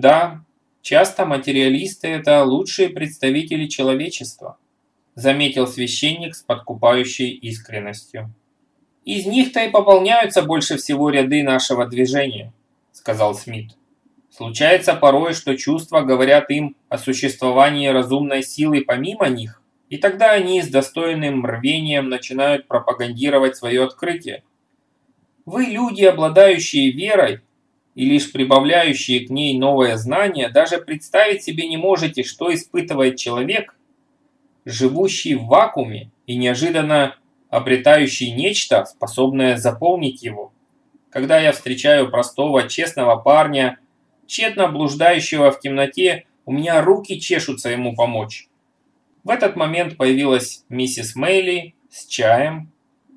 Да, часто материалисты – это лучшие представители человечества, заметил священник с подкупающей искренностью. Из них-то и пополняются больше всего ряды нашего движения, сказал Смит. Случается порой, что чувства говорят им о существовании разумной силы помимо них, и тогда они с достойным рвением начинают пропагандировать свое открытие. Вы, люди, обладающие верой, и лишь прибавляющие к ней новое знание, даже представить себе не можете, что испытывает человек, живущий в вакууме и неожиданно обретающий нечто, способное заполнить его. Когда я встречаю простого, честного парня, тщетно блуждающего в темноте, у меня руки чешутся ему помочь. В этот момент появилась миссис Мейли с чаем,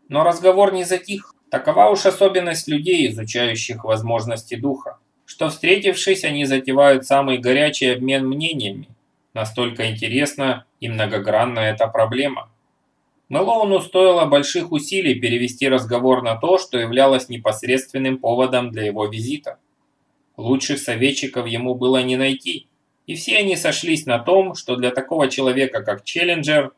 но разговор не затих. Такова уж особенность людей, изучающих возможности духа, что встретившись, они затевают самый горячий обмен мнениями. Настолько интересна и многогранна эта проблема. Мэлоуну стоило больших усилий перевести разговор на то, что являлось непосредственным поводом для его визита. Лучших советчиков ему было не найти, и все они сошлись на том, что для такого человека, как Челленджер,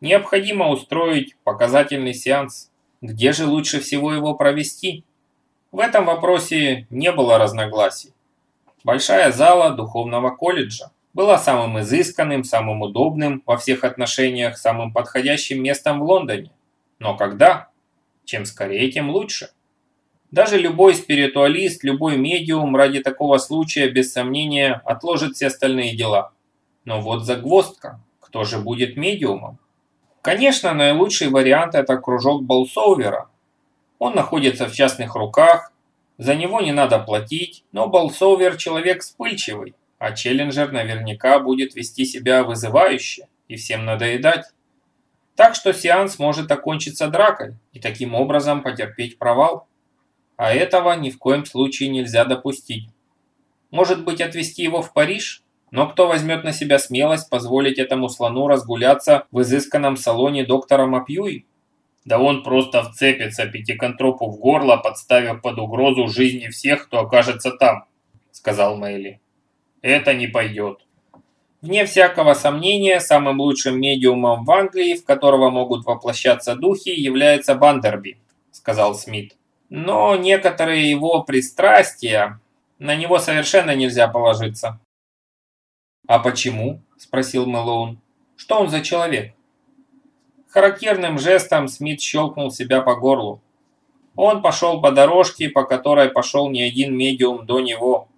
необходимо устроить показательный сеанс. Где же лучше всего его провести? В этом вопросе не было разногласий. Большая зала духовного колледжа была самым изысканным, самым удобным во всех отношениях, самым подходящим местом в Лондоне. Но когда? Чем скорее, тем лучше. Даже любой спиритуалист, любой медиум ради такого случая, без сомнения, отложит все остальные дела. Но вот загвоздка. Кто же будет медиумом? Конечно, наилучший вариант это кружок Болсоувера. Он находится в частных руках, за него не надо платить, но Болсоувер человек вспыльчивый а Челленджер наверняка будет вести себя вызывающе и всем надоедать. Так что сеанс может окончиться дракой и таким образом потерпеть провал. А этого ни в коем случае нельзя допустить. Может быть отвезти его в Париж? Но кто возьмет на себя смелость позволить этому слону разгуляться в изысканном салоне доктора Мапьюи? Да он просто вцепится пятиконтропу в горло, подставив под угрозу жизни всех, кто окажется там, сказал Мэйли. Это не пойдет. Вне всякого сомнения, самым лучшим медиумом в Англии, в которого могут воплощаться духи, является Бандерби, сказал Смит. Но некоторые его пристрастия, на него совершенно нельзя положиться. «А почему?» – спросил Мэлоун. «Что он за человек?» Характерным жестом Смит щелкнул себя по горлу. Он пошел по дорожке, по которой пошел не один медиум до него.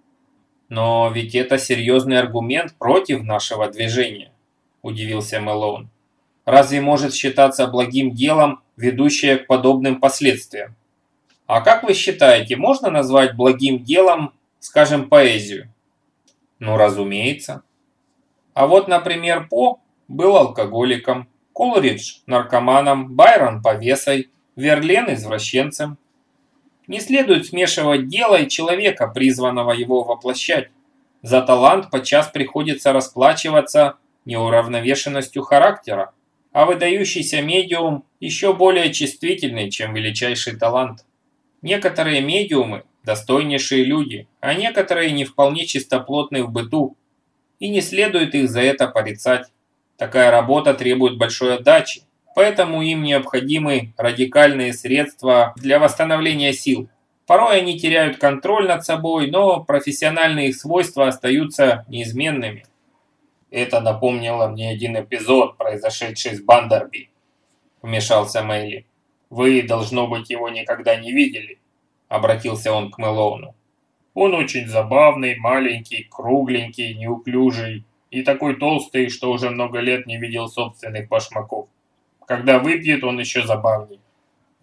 «Но ведь это серьезный аргумент против нашего движения», – удивился Мэлоун. «Разве может считаться благим делом, ведущее к подобным последствиям? А как вы считаете, можно назвать благим делом, скажем, поэзию?» «Ну, разумеется». А вот, например, По был алкоголиком, Колридж – наркоманом, Байрон – повесой, Верлен – извращенцем. Не следует смешивать дело и человека, призванного его воплощать. За талант подчас приходится расплачиваться неуравновешенностью характера, а выдающийся медиум еще более чувствительный, чем величайший талант. Некоторые медиумы – достойнейшие люди, а некоторые не вполне чистоплотны в быту, и не следует их за это порицать. Такая работа требует большой отдачи, поэтому им необходимы радикальные средства для восстановления сил. Порой они теряют контроль над собой, но профессиональные их свойства остаются неизменными. Это напомнило мне один эпизод, произошедший с Бандерби, вмешался Мэйли. Вы, должно быть, его никогда не видели, обратился он к Мэлоуну. Он очень забавный, маленький, кругленький, неуклюжий и такой толстый, что уже много лет не видел собственных башмаков. Когда выпьет, он еще забавней.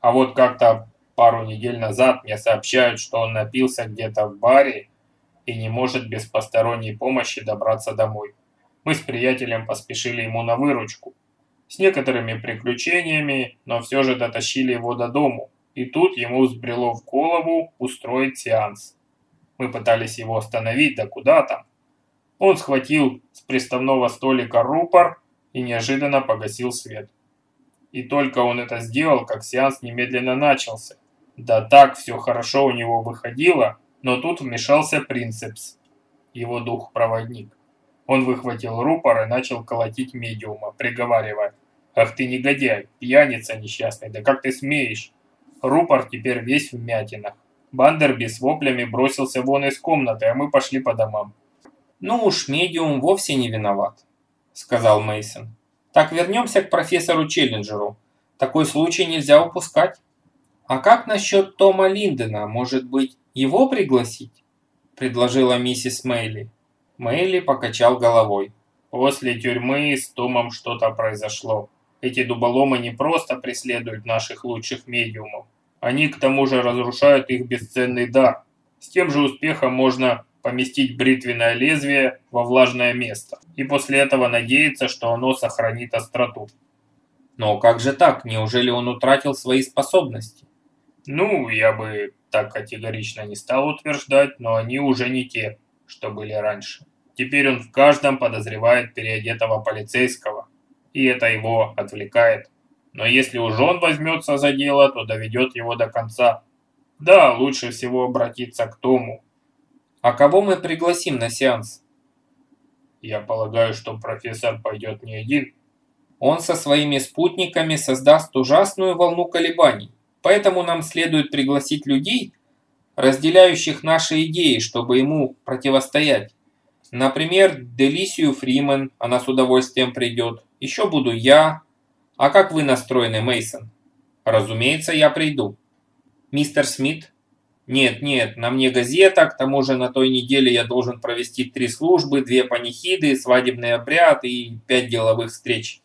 А вот как-то пару недель назад мне сообщают, что он напился где-то в баре и не может без посторонней помощи добраться домой. Мы с приятелем поспешили ему на выручку. С некоторыми приключениями, но все же дотащили его до дому. И тут ему взбрело в голову устроить сеанс. Мы пытались его остановить, да куда там. Он схватил с приставного столика рупор и неожиданно погасил свет. И только он это сделал, как сеанс немедленно начался. Да так все хорошо у него выходило, но тут вмешался принцепс. его дух-проводник. Он выхватил рупор и начал колотить медиума, приговаривая. «Ах ты негодяй, пьяница несчастный, да как ты смеешь?» Рупор теперь весь в мятинах. Бандерби с воплями бросился вон из комнаты, а мы пошли по домам. «Ну уж, медиум вовсе не виноват», — сказал Мейсон. «Так вернемся к профессору Челленджеру. Такой случай нельзя упускать. А как насчет Тома Линдена? Может быть, его пригласить?» — предложила миссис Мейли. Мейли покачал головой. «После тюрьмы с Томом что-то произошло. Эти дуболомы не просто преследуют наших лучших медиумов, они к тому же разрушают их бесценный дар. С тем же успехом можно поместить бритвенное лезвие во влажное место и после этого надеяться, что оно сохранит остроту. Но как же так? Неужели он утратил свои способности? Ну, я бы так категорично не стал утверждать, но они уже не те, что были раньше. Теперь он в каждом подозревает переодетого полицейского, и это его отвлекает. Но если уж он возьмется за дело, то доведет его до конца. Да, лучше всего обратиться к Тому. А кого мы пригласим на сеанс? Я полагаю, что профессор пойдет не один. Он со своими спутниками создаст ужасную волну колебаний. Поэтому нам следует пригласить людей, разделяющих наши идеи, чтобы ему противостоять. Например, Делисию Фримен, она с удовольствием придет. Еще буду я. А как вы настроены, Мейсон? Разумеется, я приду. Мистер Смит? Нет, нет, на мне газета, к тому же на той неделе я должен провести три службы, две панихиды, свадебный обряд и пять деловых встреч.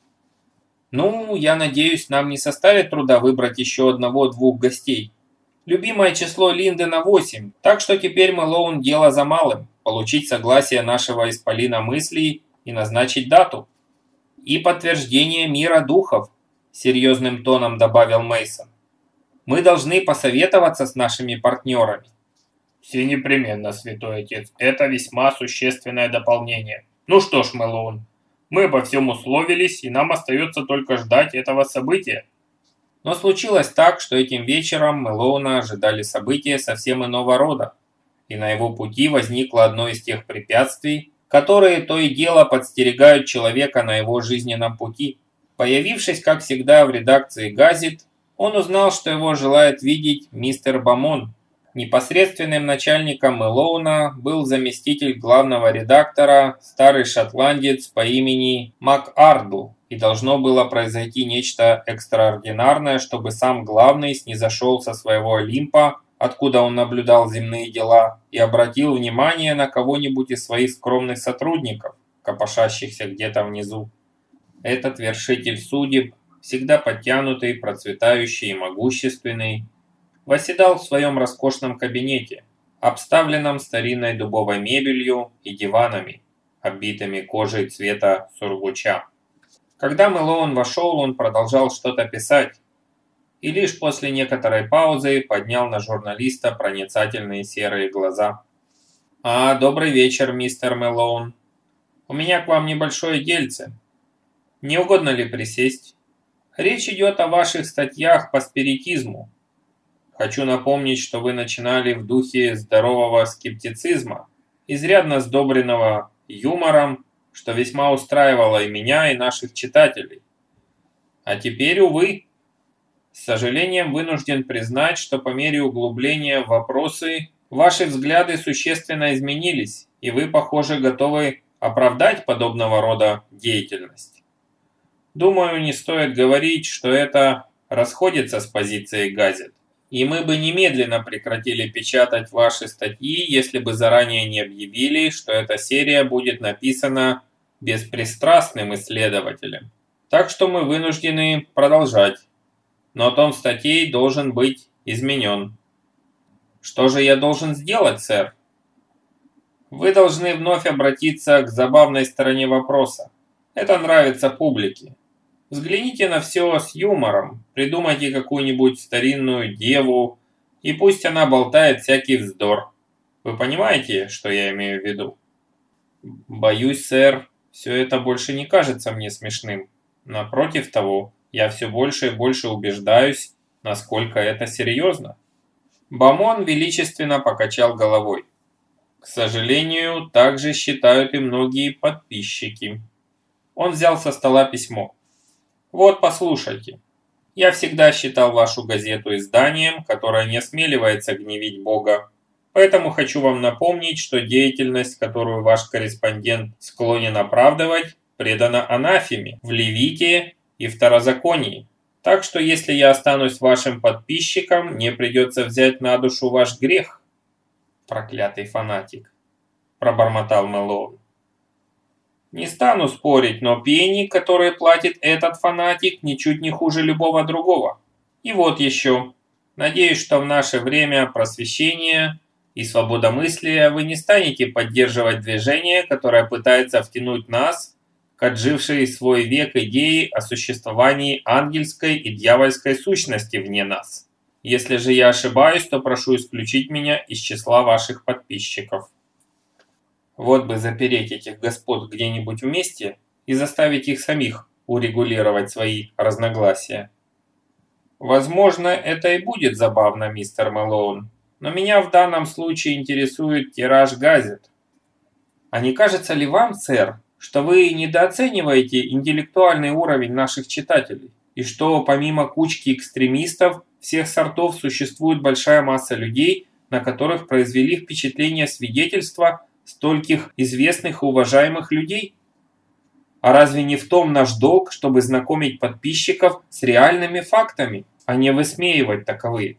Ну, я надеюсь, нам не составит труда выбрать еще одного-двух гостей. Любимое число Линдена 8, так что теперь Мэлоун дело за малым – получить согласие нашего исполина мыслей и назначить дату. И подтверждение мира духов, серьезным тоном добавил Мейсон. Мы должны посоветоваться с нашими партнерами. Все непременно, святой отец, это весьма существенное дополнение. Ну что ж, Мэлоун, мы обо всем условились, и нам остается только ждать этого события. Но случилось так, что этим вечером Мэлоуна ожидали события совсем иного рода, и на его пути возникло одно из тех препятствий, которые то и дело подстерегают человека на его жизненном пути. Появившись, как всегда, в редакции «Газет», он узнал, что его желает видеть мистер Бамон. Непосредственным начальником Мэлоуна был заместитель главного редактора, старый шотландец по имени Мак Ардл и должно было произойти нечто экстраординарное, чтобы сам главный снизошел со своего Олимпа, откуда он наблюдал земные дела, и обратил внимание на кого-нибудь из своих скромных сотрудников, копошащихся где-то внизу. Этот вершитель судеб, всегда подтянутый, процветающий и могущественный, восседал в своем роскошном кабинете, обставленном старинной дубовой мебелью и диванами, оббитыми кожей цвета сургуча. Когда Мэлоун вошел, он продолжал что-то писать, и лишь после некоторой паузы поднял на журналиста проницательные серые глаза. «А, добрый вечер, мистер Мэлоун. У меня к вам небольшое дельце. Не угодно ли присесть? Речь идет о ваших статьях по спиритизму. Хочу напомнить, что вы начинали в духе здорового скептицизма, изрядно сдобренного юмором что весьма устраивало и меня, и наших читателей. А теперь, увы, с сожалением вынужден признать, что по мере углубления в вопросы ваши взгляды существенно изменились, и вы, похоже, готовы оправдать подобного рода деятельность. Думаю, не стоит говорить, что это расходится с позицией газет и мы бы немедленно прекратили печатать ваши статьи, если бы заранее не объявили, что эта серия будет написана беспристрастным исследователем. Так что мы вынуждены продолжать. Но тон статей должен быть изменен. Что же я должен сделать, сэр? Вы должны вновь обратиться к забавной стороне вопроса. Это нравится публике. Взгляните на все с юмором, придумайте какую-нибудь старинную деву, и пусть она болтает всякий вздор. Вы понимаете, что я имею в виду? Боюсь, сэр, все это больше не кажется мне смешным. Напротив того, я все больше и больше убеждаюсь, насколько это серьезно. Бамон величественно покачал головой. К сожалению, также считают и многие подписчики. Он взял со стола письмо. Вот, послушайте. Я всегда считал вашу газету изданием, которое не осмеливается гневить Бога. Поэтому хочу вам напомнить, что деятельность, которую ваш корреспондент склонен оправдывать, предана анафеме в Левите и Второзаконии. Так что если я останусь вашим подписчиком, мне придется взять на душу ваш грех. Проклятый фанатик, пробормотал Мэлоун. Не стану спорить, но пени, которые платит этот фанатик, ничуть не хуже любого другого. И вот еще. Надеюсь, что в наше время просвещения и свободомыслия вы не станете поддерживать движение, которое пытается втянуть нас, отжившей свой век идеи о существовании ангельской и дьявольской сущности вне нас. Если же я ошибаюсь, то прошу исключить меня из числа ваших подписчиков. Вот бы запереть этих господ где-нибудь вместе и заставить их самих урегулировать свои разногласия. Возможно, это и будет забавно, мистер Мэлоун, но меня в данном случае интересует тираж газет. А не кажется ли вам, сэр, что вы недооцениваете интеллектуальный уровень наших читателей, и что помимо кучки экстремистов всех сортов существует большая масса людей, на которых произвели впечатление свидетельства стольких известных и уважаемых людей? А разве не в том наш долг, чтобы знакомить подписчиков с реальными фактами, а не высмеивать таковые?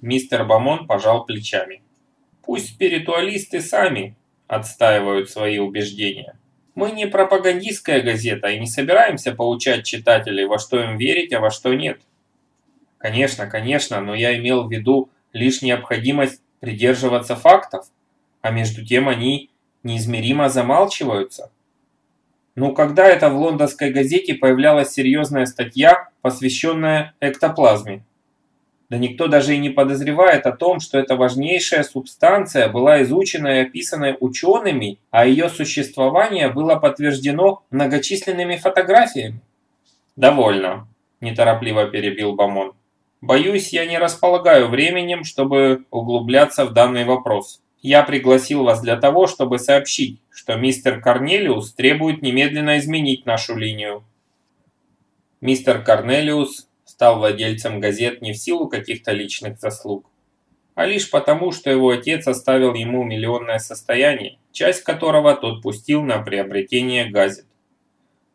Мистер Бамон пожал плечами. Пусть спиритуалисты сами отстаивают свои убеждения. Мы не пропагандистская газета и не собираемся поучать читателей, во что им верить, а во что нет. Конечно, конечно, но я имел в виду лишь необходимость придерживаться фактов а между тем они неизмеримо замалчиваются. Ну, когда это в лондонской газете появлялась серьезная статья, посвященная эктоплазме? Да никто даже и не подозревает о том, что эта важнейшая субстанция была изучена и описана учеными, а ее существование было подтверждено многочисленными фотографиями. «Довольно», – неторопливо перебил Бамон. «Боюсь, я не располагаю временем, чтобы углубляться в данный вопрос. Я пригласил вас для того, чтобы сообщить, что мистер Корнелиус требует немедленно изменить нашу линию. Мистер Корнелиус стал владельцем газет не в силу каких-то личных заслуг, а лишь потому, что его отец оставил ему миллионное состояние, часть которого тот пустил на приобретение газет.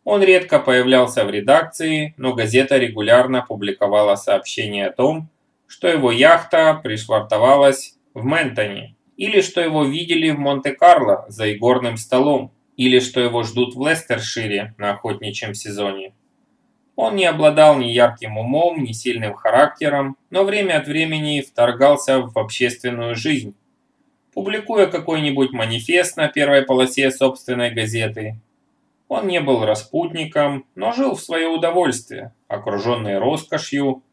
Он редко появлялся в редакции, но газета регулярно публиковала сообщения о том, что его яхта пришвартовалась в Ментоне, или что его видели в Монте-Карло за игорным столом, или что его ждут в Лестершире на охотничьем сезоне. Он не обладал ни ярким умом, ни сильным характером, но время от времени вторгался в общественную жизнь, публикуя какой-нибудь манифест на первой полосе собственной газеты. Он не был распутником, но жил в свое удовольствие, окруженный роскошью,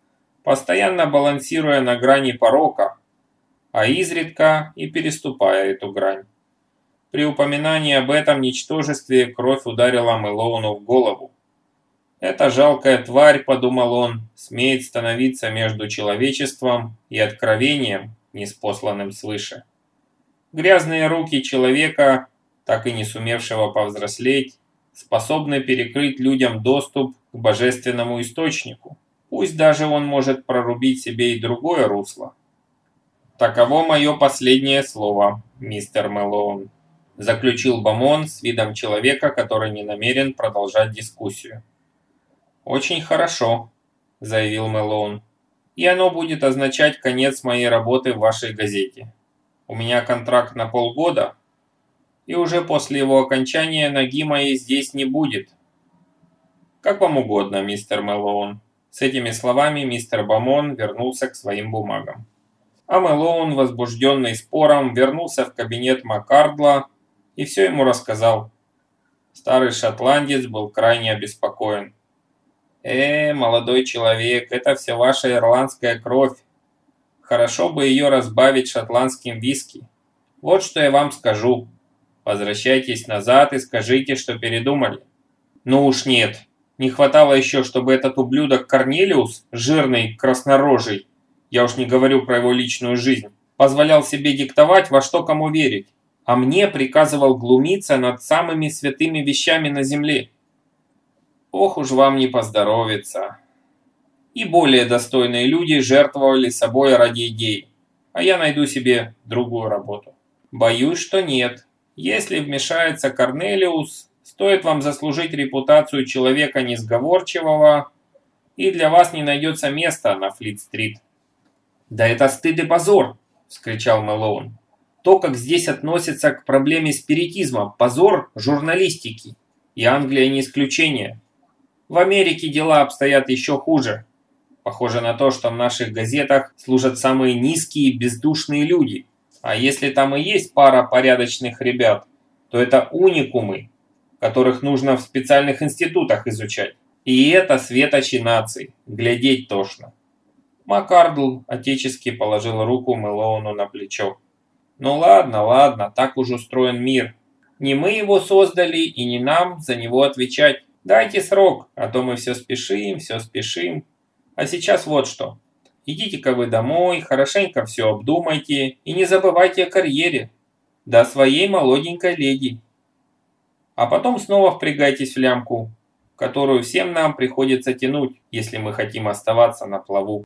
постоянно балансируя на грани порока, а изредка и переступая эту грань. При упоминании об этом ничтожестве кровь ударила Мэлоуну в голову. «Эта жалкая тварь, — подумал он, — смеет становиться между человечеством и откровением, неспосланным свыше. Грязные руки человека, так и не сумевшего повзрослеть, способны перекрыть людям доступ к божественному источнику. Пусть даже он может прорубить себе и другое русло, «Таково мое последнее слово, мистер Мэлоун», заключил Бамон с видом человека, который не намерен продолжать дискуссию. «Очень хорошо», – заявил Мэлоун. «И оно будет означать конец моей работы в вашей газете. У меня контракт на полгода, и уже после его окончания ноги моей здесь не будет». «Как вам угодно, мистер Мэлоун». С этими словами мистер Бамон вернулся к своим бумагам. А Мэлоун, возбужденный спором, вернулся в кабинет Маккардла и все ему рассказал. Старый шотландец был крайне обеспокоен. «Э, молодой человек, это все ваша ирландская кровь. Хорошо бы ее разбавить шотландским виски. Вот что я вам скажу. Возвращайтесь назад и скажите, что передумали». «Ну уж нет. Не хватало еще, чтобы этот ублюдок Корнелиус, жирный, краснорожий, я уж не говорю про его личную жизнь, позволял себе диктовать, во что кому верить. а мне приказывал глумиться над самыми святыми вещами на земле. Ох уж вам не поздоровится. И более достойные люди жертвовали собой ради идей, а я найду себе другую работу. Боюсь, что нет. Если вмешается Корнелиус, стоит вам заслужить репутацию человека несговорчивого, и для вас не найдется места на Флит-стрит. «Да это стыд и позор!» – вскричал Мэлоун. «То, как здесь относятся к проблеме спиритизма, позор журналистики. И Англия не исключение. В Америке дела обстоят еще хуже. Похоже на то, что в наших газетах служат самые низкие бездушные люди. А если там и есть пара порядочных ребят, то это уникумы, которых нужно в специальных институтах изучать. И это светочи наций. Глядеть тошно. Макардл отечески положил руку Мэлоуну на плечо. «Ну ладно, ладно, так уж устроен мир. Не мы его создали и не нам за него отвечать. Дайте срок, а то мы все спешим, все спешим. А сейчас вот что. Идите-ка вы домой, хорошенько все обдумайте и не забывайте о карьере. До своей молоденькой леди. А потом снова впрягайтесь в лямку, которую всем нам приходится тянуть, если мы хотим оставаться на плаву.